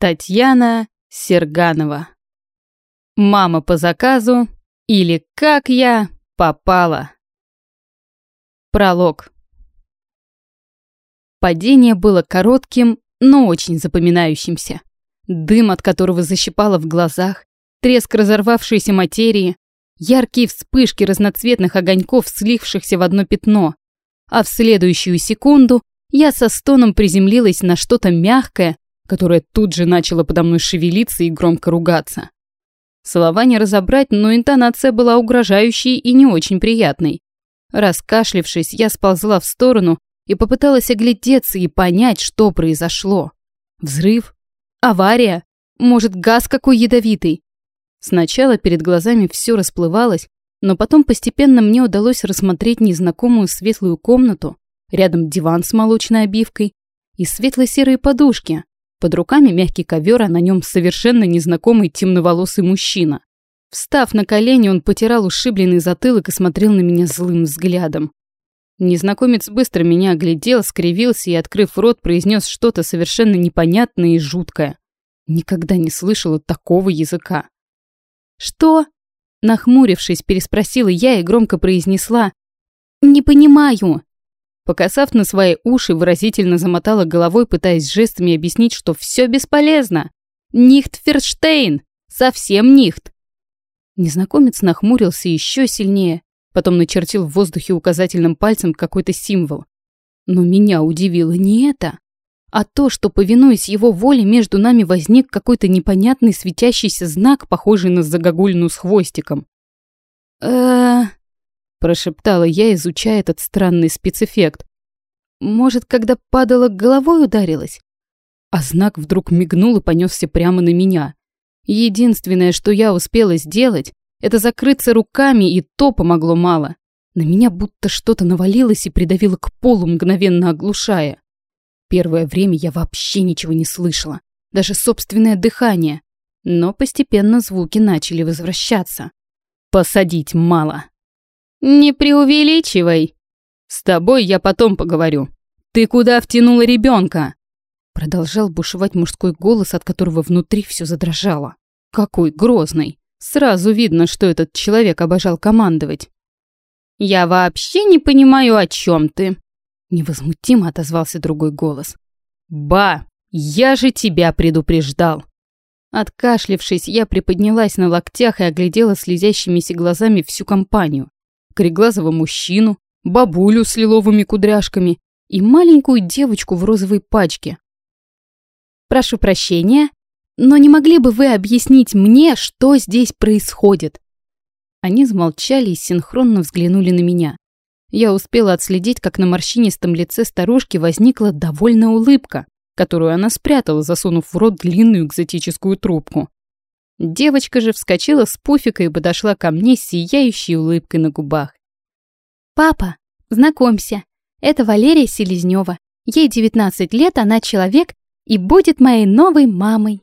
Татьяна Серганова. Мама по заказу или как я попала. Пролог. Падение было коротким, но очень запоминающимся. Дым, от которого защипало в глазах, треск разорвавшейся материи, яркие вспышки разноцветных огоньков, слившихся в одно пятно. А в следующую секунду я со стоном приземлилась на что-то мягкое, которая тут же начала подо мной шевелиться и громко ругаться. Слова не разобрать, но интонация была угрожающей и не очень приятной. Раскашлившись, я сползла в сторону и попыталась оглядеться и понять, что произошло. Взрыв? Авария? Может, газ какой ядовитый? Сначала перед глазами все расплывалось, но потом постепенно мне удалось рассмотреть незнакомую светлую комнату, рядом диван с молочной обивкой и светло-серые подушки, под руками мягкий ковер, а на нем совершенно незнакомый темноволосый мужчина. Встав на колени, он потирал ушибленный затылок и смотрел на меня злым взглядом. Незнакомец быстро меня оглядел, скривился и, открыв рот, произнес что-то совершенно непонятное и жуткое. Никогда не слышала такого языка. «Что?» Нахмурившись, переспросила я и громко произнесла. «Не понимаю». Покосав на свои уши, выразительно замотала головой, пытаясь жестами объяснить, что все бесполезно. Нихт Ферштейн! Совсем нихт! Незнакомец нахмурился еще сильнее, потом начертил в воздухе указательным пальцем какой-то символ. Но меня удивило не это, а то, что, повинуясь его воле, между нами возник какой-то непонятный светящийся знак, похожий на загогулину с хвостиком. э прошептала я, изучая этот странный спецэффект. Может, когда падала, головой ударилась? А знак вдруг мигнул и понесся прямо на меня. Единственное, что я успела сделать, это закрыться руками, и то помогло мало. На меня будто что-то навалилось и придавило к полу, мгновенно оглушая. Первое время я вообще ничего не слышала, даже собственное дыхание. Но постепенно звуки начали возвращаться. Посадить мало. «Не преувеличивай!» «С тобой я потом поговорю. Ты куда втянула ребенка?» Продолжал бушевать мужской голос, от которого внутри все задрожало. Какой грозный. Сразу видно, что этот человек обожал командовать. «Я вообще не понимаю, о чем ты!» Невозмутимо отозвался другой голос. «Ба, я же тебя предупреждал!» Откашлившись, я приподнялась на локтях и оглядела слезящимися глазами всю компанию кореглазого мужчину, бабулю с лиловыми кудряшками и маленькую девочку в розовой пачке. «Прошу прощения, но не могли бы вы объяснить мне, что здесь происходит?» Они замолчали и синхронно взглянули на меня. Я успела отследить, как на морщинистом лице старушки возникла довольная улыбка, которую она спрятала, засунув в рот длинную экзотическую трубку. Девочка же вскочила с пуфика и подошла ко мне с сияющей улыбкой на губах. «Папа, знакомься, это Валерия Селезнева. Ей 19 лет, она человек и будет моей новой мамой».